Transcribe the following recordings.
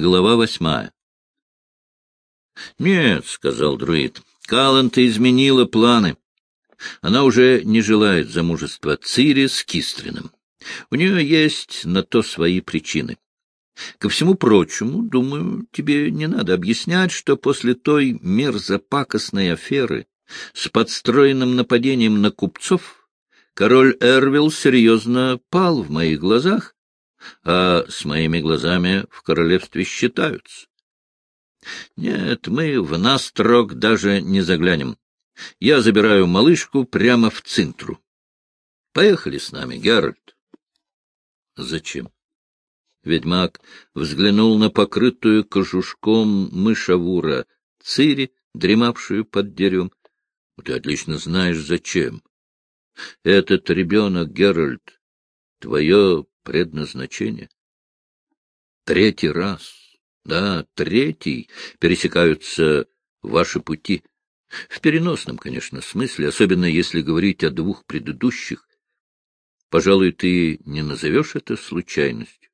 Глава восьмая. — Нет, — сказал друид, — Каланта изменила планы. Она уже не желает замужества Цири с Кистриным. У нее есть на то свои причины. Ко всему прочему, думаю, тебе не надо объяснять, что после той мерзопакостной аферы с подстроенным нападением на купцов король Эрвилл серьезно пал в моих глазах, а с моими глазами в королевстве считаются. Нет, мы в настрок даже не заглянем. Я забираю малышку прямо в цинтру. Поехали с нами, Геральт. Зачем? Ведьмак взглянул на покрытую кожушком мышавура Цири, дремавшую под деревом. — Ты отлично знаешь, зачем. Этот ребенок, Геральт, твое предназначение. Третий раз, да, третий, пересекаются ваши пути. В переносном, конечно, смысле, особенно если говорить о двух предыдущих. Пожалуй, ты не назовешь это случайностью.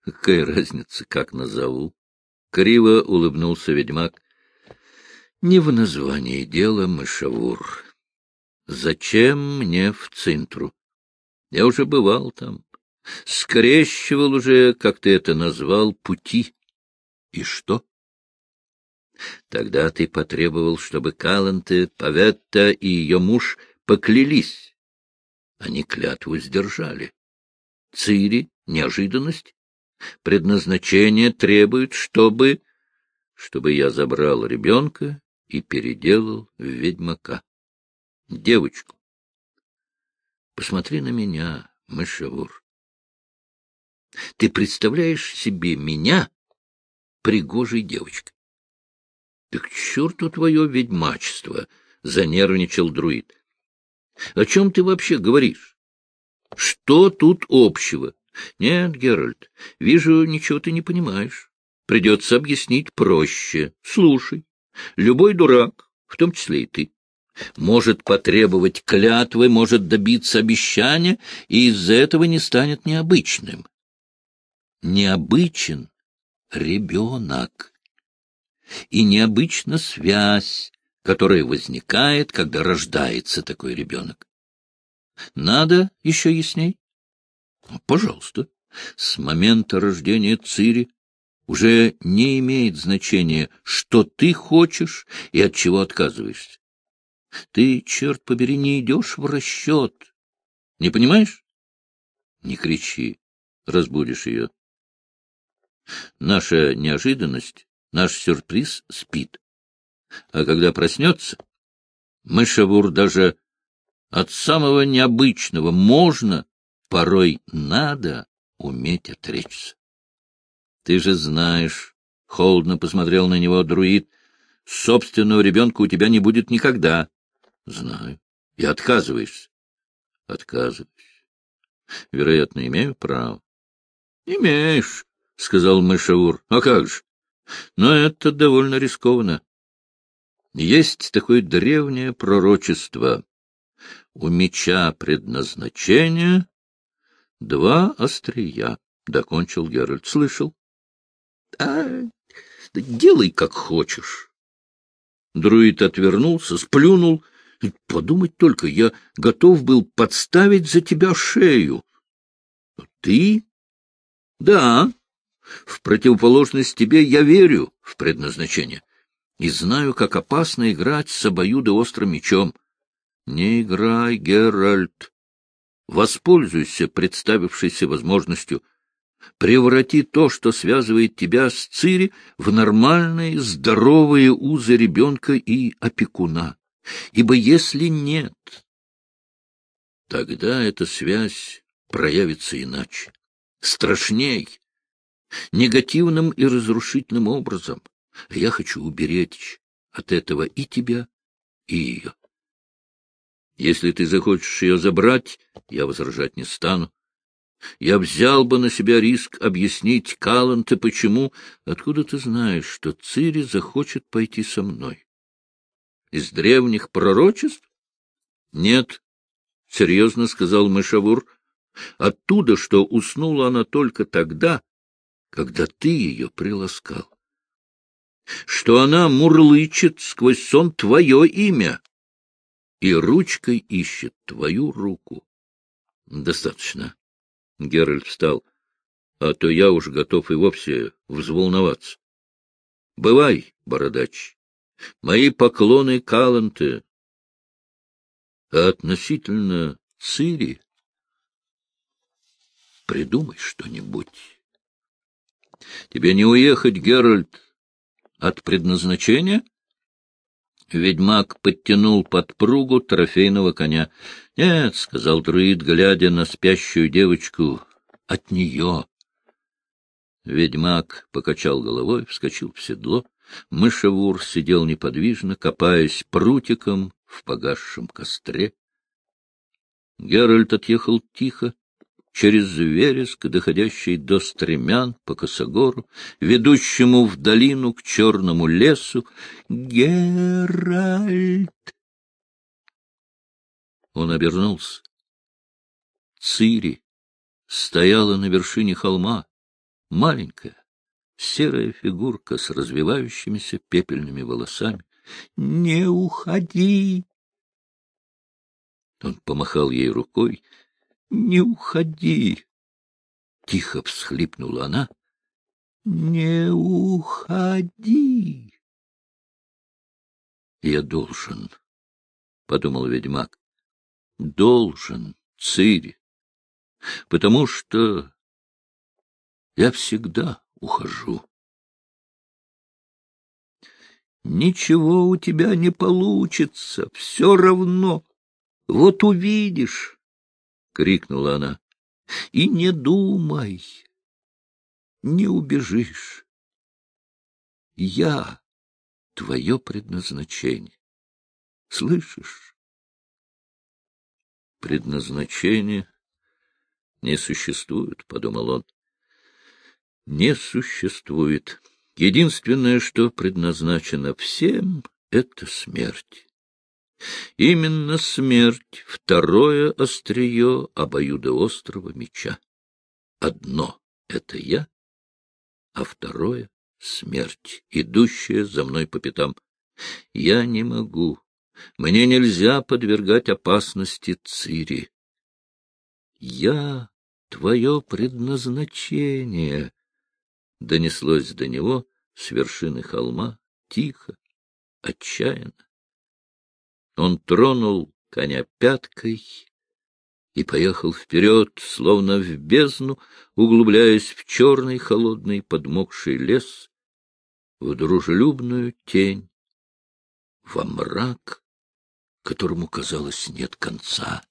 Какая разница, как назову? Криво улыбнулся ведьмак. Не в названии дела, мышавур. Зачем мне в Цинтру? Я уже бывал там. Скрещивал уже, как ты это назвал, пути. И что? Тогда ты потребовал, чтобы Каланте, Паветта и ее муж поклялись. Они клятву сдержали. Цири — неожиданность. Предназначение требует, чтобы... чтобы я забрал ребенка и переделал в ведьмака. Девочку. Посмотри на меня, мышевур. Ты представляешь себе меня пригожей девочкой? — Так черту твое ведьмачество! — занервничал друид. — О чем ты вообще говоришь? Что тут общего? Нет, Геральт, вижу, ничего ты не понимаешь. Придется объяснить проще. Слушай, любой дурак, в том числе и ты, может потребовать клятвы, может добиться обещания, и из-за этого не станет необычным. Необычен ребенок и необычна связь, которая возникает, когда рождается такой ребенок. Надо еще ясней? Пожалуйста. С момента рождения Цири уже не имеет значения, что ты хочешь и от чего отказываешься. Ты, черт побери, не идешь в расчет. Не понимаешь? Не кричи, разбудишь ее. Наша неожиданность Наш сюрприз спит. А когда проснется, мышевур даже от самого необычного можно, порой надо уметь отречься. Ты же знаешь, — холодно посмотрел на него друид, — собственного ребенка у тебя не будет никогда. Знаю. И отказываешься. Отказываюсь. Вероятно, имею право. Имеешь, — сказал мышевур. А как же? Но это довольно рискованно. Есть такое древнее пророчество. У меча предназначение два острия, — докончил Геральт. Слышал? — А, делай как хочешь. Друид отвернулся, сплюнул. Подумать только, я готов был подставить за тебя шею. — Ты? — Да, в противоположность тебе я верю в предназначение и знаю, как опасно играть с обоюдоострым мечом. Не играй, Геральт. Воспользуйся представившейся возможностью. Преврати то, что связывает тебя с Цири, в нормальные, здоровые узы ребенка и опекуна. Ибо если нет, тогда эта связь проявится иначе, страшней, негативным и разрушительным образом. Я хочу уберечь от этого и тебя, и ее. Если ты захочешь ее забрать, я возражать не стану. Я взял бы на себя риск объяснить Каланте, почему. Откуда ты знаешь, что Цири захочет пойти со мной? Из древних пророчеств? Нет, — серьезно сказал Мышавур. Оттуда, что уснула она только тогда, когда ты ее приласкал, что она мурлычет сквозь сон твое имя и ручкой ищет твою руку. — Достаточно. Геральт встал. — А то я уж готов и вовсе взволноваться. — Бывай, бородач. Мои поклоны Каланте. А относительно Цири придумай что-нибудь. Тебе не уехать, Геральт, от предназначения? Ведьмак подтянул подпругу трофейного коня. — Нет, — сказал друид, глядя на спящую девочку, — от нее. Ведьмак покачал головой, вскочил в седло. Мышевур сидел неподвижно, копаясь прутиком в погасшем костре. Геральт отъехал тихо, через вереск, доходящий до стремян по косогору, ведущему в долину к черному лесу. «Геральт!» Он обернулся. Цири стояла на вершине холма, маленькая, серая фигурка с развивающимися пепельными волосами. «Не уходи!» Он помахал ей рукой, не уходи! — тихо всхлипнула она. — Не уходи! — Я должен, — подумал ведьмак, — должен, Цири, потому что я всегда ухожу. Ничего у тебя не получится, все равно. Вот увидишь. — крикнула она. — И не думай, не убежишь. Я — твое предназначение. Слышишь? Предназначение не существует, — подумал он. Не существует. Единственное, что предназначено всем, — это смерть. Именно смерть — второе острие обоюдоострого меча. Одно — это я, а второе — смерть, идущая за мной по пятам. Я не могу, мне нельзя подвергать опасности Цири. Я — твое предназначение, — донеслось до него с вершины холма, тихо, отчаянно. Он тронул коня пяткой и поехал вперед, словно в бездну, углубляясь в черный холодный подмокший лес, в дружелюбную тень, во мрак, которому, казалось, нет конца.